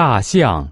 大象